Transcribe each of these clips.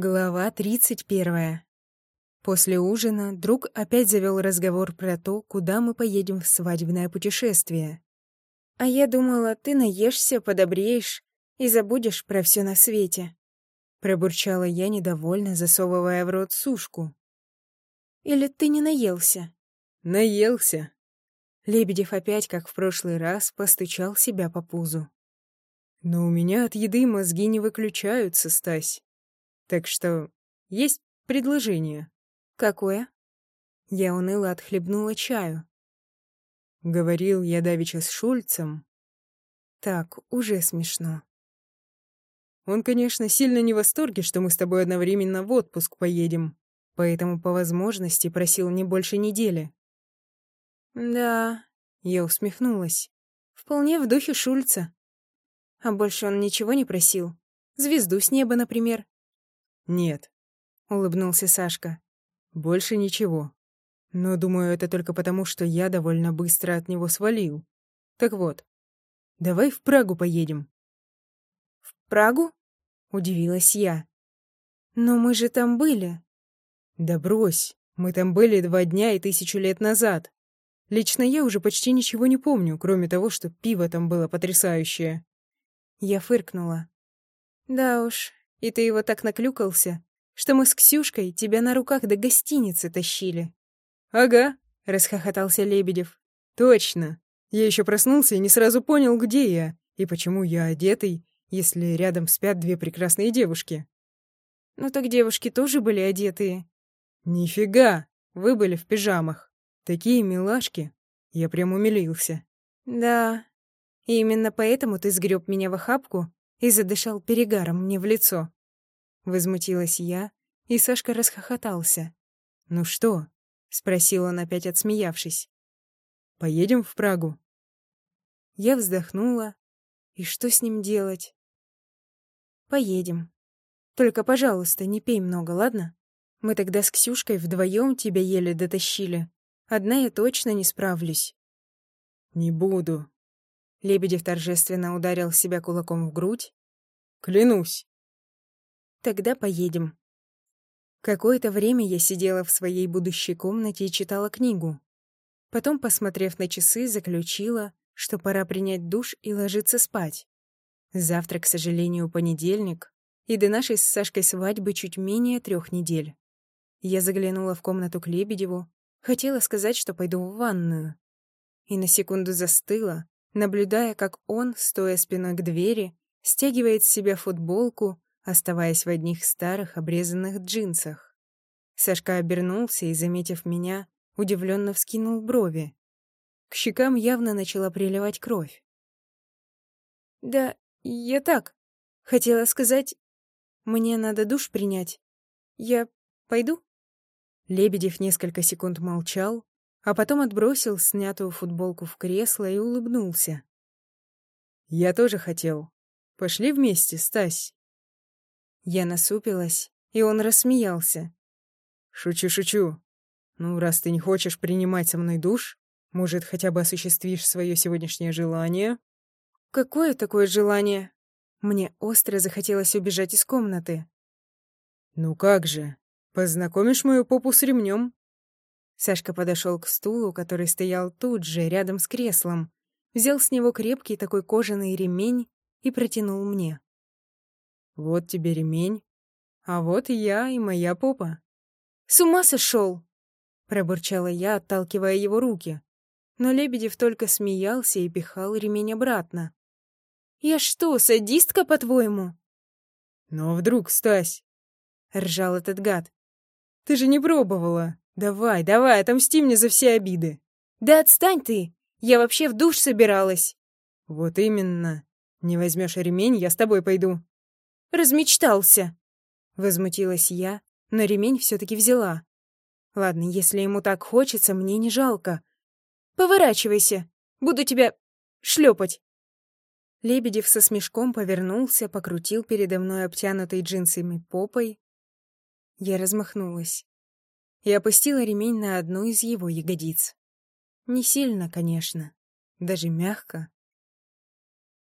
Глава тридцать первая. После ужина друг опять завел разговор про то, куда мы поедем в свадебное путешествие. «А я думала, ты наешься, подобреешь и забудешь про все на свете», — пробурчала я недовольно, засовывая в рот сушку. «Или ты не наелся?» «Наелся». Лебедев опять, как в прошлый раз, постучал себя по пузу. «Но у меня от еды мозги не выключаются, Стась. Так что есть предложение. Какое? Я уныло отхлебнула чаю. Говорил я давеча с Шульцем. Так, уже смешно. Он, конечно, сильно не в восторге, что мы с тобой одновременно в отпуск поедем, поэтому по возможности просил не больше недели. Да, я усмехнулась. Вполне в духе Шульца. А больше он ничего не просил? Звезду с неба, например? «Нет», — улыбнулся Сашка. «Больше ничего. Но, думаю, это только потому, что я довольно быстро от него свалил. Так вот, давай в Прагу поедем». «В Прагу?» — удивилась я. «Но мы же там были». «Да брось, мы там были два дня и тысячу лет назад. Лично я уже почти ничего не помню, кроме того, что пиво там было потрясающее». Я фыркнула. «Да уж, и ты его так наклюкался, что мы с Ксюшкой тебя на руках до гостиницы тащили». «Ага», — расхохотался Лебедев. «Точно. Я еще проснулся и не сразу понял, где я и почему я одетый, если рядом спят две прекрасные девушки». «Ну так девушки тоже были одетые». «Нифига! Вы были в пижамах. Такие милашки. Я прям умилился». «Да. И именно поэтому ты сгреб меня в охапку и задышал перегаром мне в лицо. Возмутилась я, и Сашка расхохотался. «Ну что?» — спросил он, опять отсмеявшись. «Поедем в Прагу?» Я вздохнула. И что с ним делать? «Поедем. Только, пожалуйста, не пей много, ладно? Мы тогда с Ксюшкой вдвоем тебя еле дотащили. Одна я точно не справлюсь». «Не буду», Лебедев торжественно ударил себя кулаком в грудь. «Клянусь!» «Тогда поедем». Какое-то время я сидела в своей будущей комнате и читала книгу. Потом, посмотрев на часы, заключила, что пора принять душ и ложиться спать. Завтра, к сожалению, понедельник, и до нашей с Сашкой свадьбы чуть менее трех недель. Я заглянула в комнату к Лебедеву, хотела сказать, что пойду в ванную. И на секунду застыла, наблюдая, как он, стоя спиной к двери, стягивает с себя футболку, оставаясь в одних старых обрезанных джинсах. Сашка обернулся и, заметив меня, удивленно вскинул брови. К щекам явно начала приливать кровь. «Да, я так. Хотела сказать, мне надо душ принять. Я пойду?» Лебедев несколько секунд молчал, а потом отбросил снятую футболку в кресло и улыбнулся. «Я тоже хотел. Пошли вместе, Стась». Я насупилась, и он рассмеялся. «Шучу, шучу. Ну, раз ты не хочешь принимать со мной душ, может, хотя бы осуществишь свое сегодняшнее желание?» «Какое такое желание?» Мне остро захотелось убежать из комнаты. «Ну как же, познакомишь мою попу с ремнем?» Сашка подошел к стулу, который стоял тут же, рядом с креслом, взял с него крепкий такой кожаный ремень и протянул мне. «Вот тебе ремень, а вот я и моя попа». «С ума сошел!» — пробурчала я, отталкивая его руки. Но Лебедев только смеялся и пихал ремень обратно. «Я что, садистка, по-твоему?» «Но вдруг, Стась!» — ржал этот гад. «Ты же не пробовала!» «Давай, давай, отомсти мне за все обиды!» «Да отстань ты! Я вообще в душ собиралась!» «Вот именно. Не возьмешь ремень, я с тобой пойду». «Размечтался!» Возмутилась я, но ремень все-таки взяла. «Ладно, если ему так хочется, мне не жалко. Поворачивайся, буду тебя шлепать!» Лебедев со смешком повернулся, покрутил передо мной обтянутой джинсами попой. Я размахнулась и опустила ремень на одну из его ягодиц. Не сильно, конечно, даже мягко.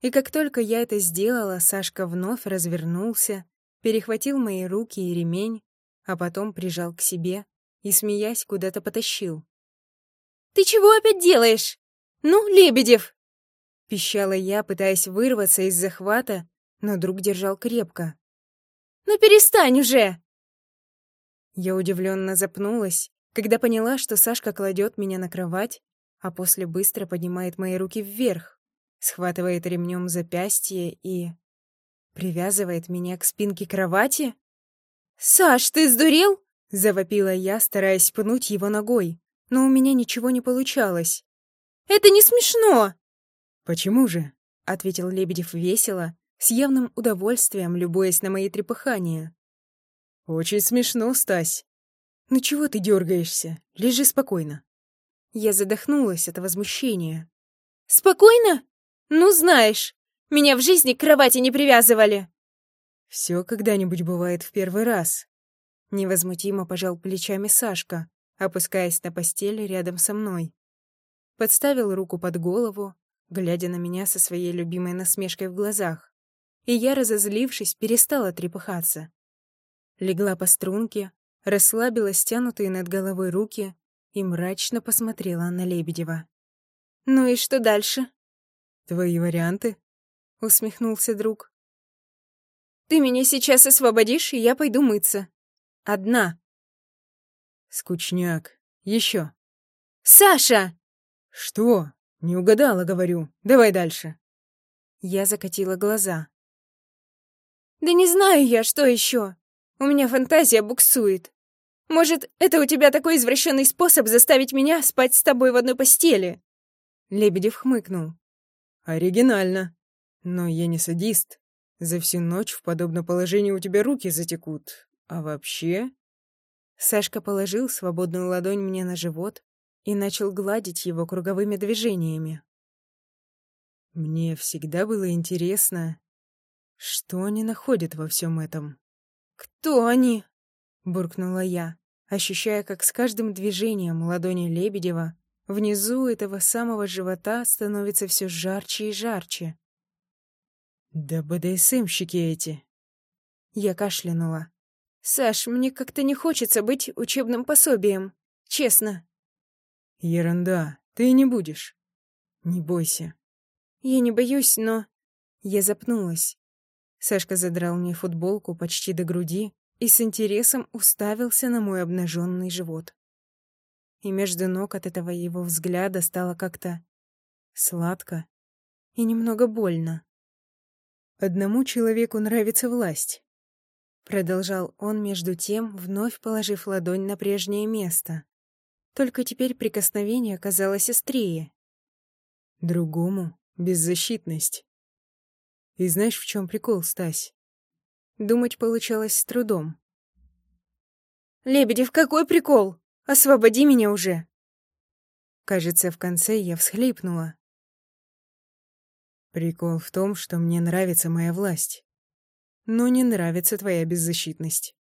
И как только я это сделала, Сашка вновь развернулся, перехватил мои руки и ремень, а потом прижал к себе и, смеясь, куда-то потащил. «Ты чего опять делаешь? Ну, Лебедев!» Пищала я, пытаясь вырваться из захвата, но друг держал крепко. «Ну перестань уже!» Я удивленно запнулась, когда поняла, что Сашка кладет меня на кровать, а после быстро поднимает мои руки вверх, схватывает ремнем запястье и... привязывает меня к спинке кровати? «Саш, ты сдурел?» — завопила я, стараясь пнуть его ногой, но у меня ничего не получалось. «Это не смешно!» «Почему же?» — ответил Лебедев весело, с явным удовольствием, любуясь на мои трепыхания. «Очень смешно, Стась. Ну чего ты дергаешься? Лежи спокойно». Я задохнулась от возмущения. «Спокойно? Ну, знаешь, меня в жизни к кровати не привязывали». «Все когда-нибудь бывает в первый раз», — невозмутимо пожал плечами Сашка, опускаясь на постель рядом со мной. Подставил руку под голову, глядя на меня со своей любимой насмешкой в глазах, и я, разозлившись, перестала трепыхаться. Легла по струнке, расслабила стянутые над головой руки и мрачно посмотрела на Лебедева. «Ну и что дальше?» «Твои варианты?» — усмехнулся друг. «Ты меня сейчас освободишь, и я пойду мыться. Одна». «Скучняк. Еще». «Саша!» «Что? Не угадала, говорю. Давай дальше». Я закатила глаза. «Да не знаю я, что еще. У меня фантазия буксует. Может, это у тебя такой извращенный способ заставить меня спать с тобой в одной постели?» Лебедев хмыкнул. «Оригинально. Но я не садист. За всю ночь в подобном положении у тебя руки затекут. А вообще...» Сашка положил свободную ладонь мне на живот и начал гладить его круговыми движениями. «Мне всегда было интересно, что они находят во всем этом?» «Кто они?» — буркнула я, ощущая, как с каждым движением ладони Лебедева внизу этого самого живота становится все жарче и жарче. «Да БДСМщики эти!» Я кашлянула. «Саш, мне как-то не хочется быть учебным пособием. Честно». «Ерунда. Ты не будешь. Не бойся». «Я не боюсь, но...» Я запнулась. Сашка задрал мне футболку почти до груди и с интересом уставился на мой обнаженный живот. И между ног от этого его взгляда стало как-то сладко и немного больно. «Одному человеку нравится власть», — продолжал он между тем, вновь положив ладонь на прежнее место. Только теперь прикосновение казалось острее. «Другому — беззащитность. И знаешь, в чем прикол, Стась? Думать получалось с трудом. «Лебедев, какой прикол? Освободи меня уже!» Кажется, в конце я всхлипнула. Прикол в том, что мне нравится моя власть. Но не нравится твоя беззащитность.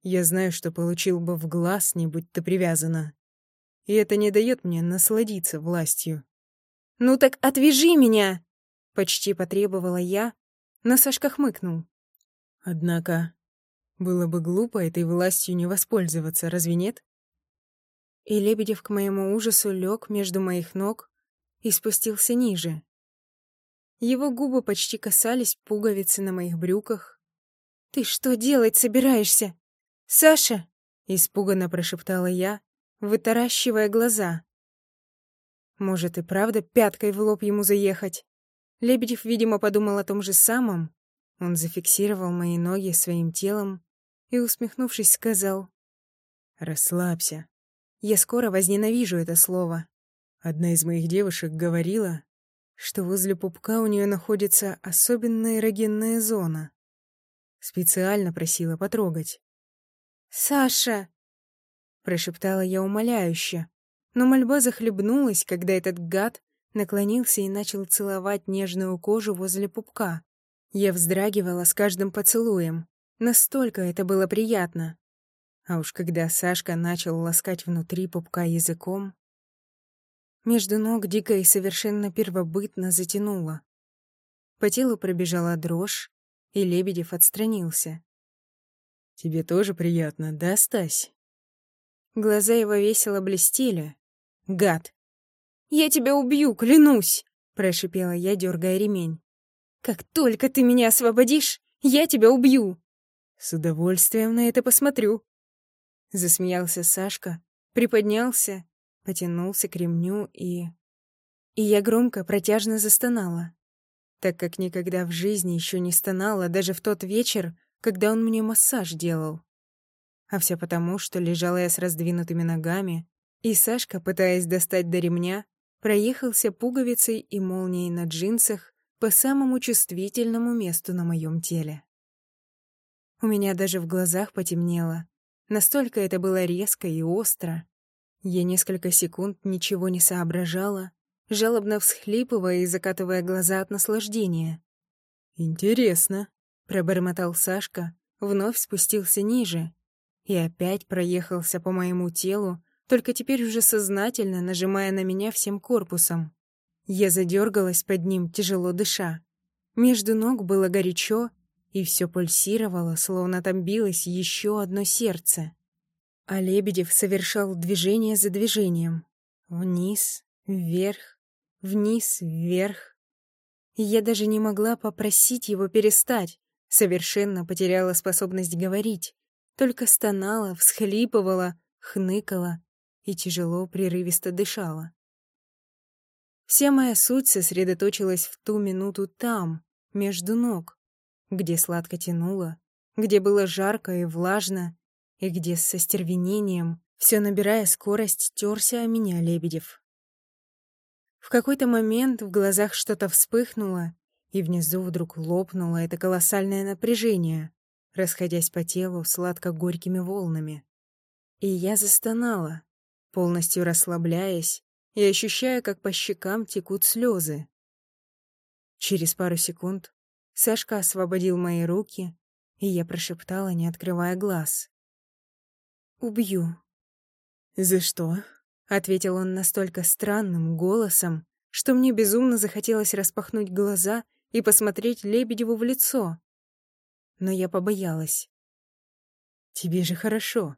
Я знаю, что получил бы в глаз, не будь ты привязана. И это не дает мне насладиться властью. «Ну так отвяжи меня!» Почти потребовала я, но Сашка хмыкнул. Однако, было бы глупо этой властью не воспользоваться, разве нет? И Лебедев к моему ужасу лег между моих ног и спустился ниже. Его губы почти касались пуговицы на моих брюках. «Ты что делать собираешься? Саша!» — испуганно прошептала я, вытаращивая глаза. Может и правда пяткой в лоб ему заехать? Лебедев, видимо, подумал о том же самом. Он зафиксировал мои ноги своим телом и, усмехнувшись, сказал «Расслабься. Я скоро возненавижу это слово». Одна из моих девушек говорила, что возле пупка у нее находится особенная эрогенная зона. Специально просила потрогать. «Саша!» — прошептала я умоляюще, но мольба захлебнулась, когда этот гад наклонился и начал целовать нежную кожу возле пупка. Я вздрагивала с каждым поцелуем. Настолько это было приятно. А уж когда Сашка начал ласкать внутри пупка языком, между ног дико и совершенно первобытно затянуло. По телу пробежала дрожь, и Лебедев отстранился, Тебе тоже приятно, да, Стась? Глаза его весело блестели. Гад. «Я тебя убью, клянусь!» — прошипела я, дергая ремень. «Как только ты меня освободишь, я тебя убью!» «С удовольствием на это посмотрю!» Засмеялся Сашка, приподнялся, потянулся к ремню и... И я громко, протяжно застонала, так как никогда в жизни еще не стонала, даже в тот вечер, когда он мне массаж делал. А все потому, что лежала я с раздвинутыми ногами, и Сашка, пытаясь достать до ремня, проехался пуговицей и молнией на джинсах по самому чувствительному месту на моем теле. У меня даже в глазах потемнело. Настолько это было резко и остро. Я несколько секунд ничего не соображала, жалобно всхлипывая и закатывая глаза от наслаждения. «Интересно», — пробормотал Сашка, вновь спустился ниже и опять проехался по моему телу, только теперь уже сознательно нажимая на меня всем корпусом. Я задергалась под ним, тяжело дыша. Между ног было горячо, и все пульсировало, словно там билось еще одно сердце. А Лебедев совершал движение за движением. Вниз, вверх, вниз, вверх. И я даже не могла попросить его перестать, совершенно потеряла способность говорить, только стонала, всхлипывала, хныкала и тяжело, прерывисто дышала. Вся моя суть сосредоточилась в ту минуту там, между ног, где сладко тянуло, где было жарко и влажно, и где с остервенением, все набирая скорость, терся о меня Лебедев. В какой-то момент в глазах что-то вспыхнуло, и внизу вдруг лопнуло это колоссальное напряжение, расходясь по телу сладко-горькими волнами. И я застонала, полностью расслабляясь и ощущая, как по щекам текут слезы. Через пару секунд Сашка освободил мои руки, и я прошептала, не открывая глаз. «Убью». «За что?» — ответил он настолько странным голосом, что мне безумно захотелось распахнуть глаза и посмотреть Лебедеву в лицо. Но я побоялась. «Тебе же хорошо»,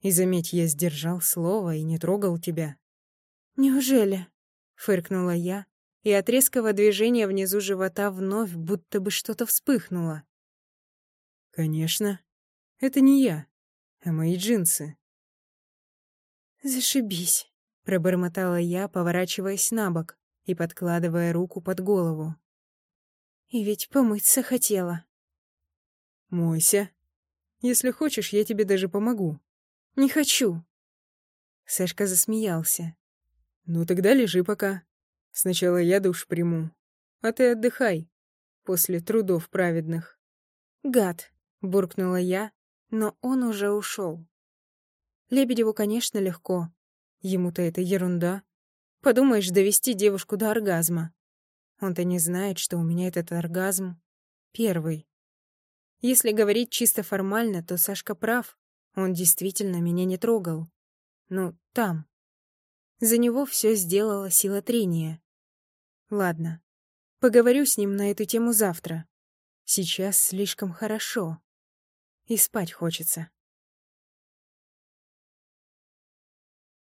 и заметь, я сдержал слово и не трогал тебя. Неужели? Фыркнула я, и от резкого движения внизу живота вновь будто бы что-то вспыхнуло. Конечно. Это не я, а мои джинсы. Зашибись, пробормотала я, поворачиваясь на бок и подкладывая руку под голову. И ведь помыться хотела. Мойся. Если хочешь, я тебе даже помогу. Не хочу. Сашка засмеялся. Ну тогда лежи пока. Сначала я душ приму. А ты отдыхай. После трудов праведных. Гад, буркнула я, но он уже ушел. Лебедеву, конечно, легко. Ему-то это ерунда. Подумаешь, довести девушку до оргазма. Он-то не знает, что у меня этот оргазм первый. Если говорить чисто формально, то Сашка прав. Он действительно меня не трогал. Ну, там. За него все сделала сила трения. Ладно, поговорю с ним на эту тему завтра. Сейчас слишком хорошо. И спать хочется.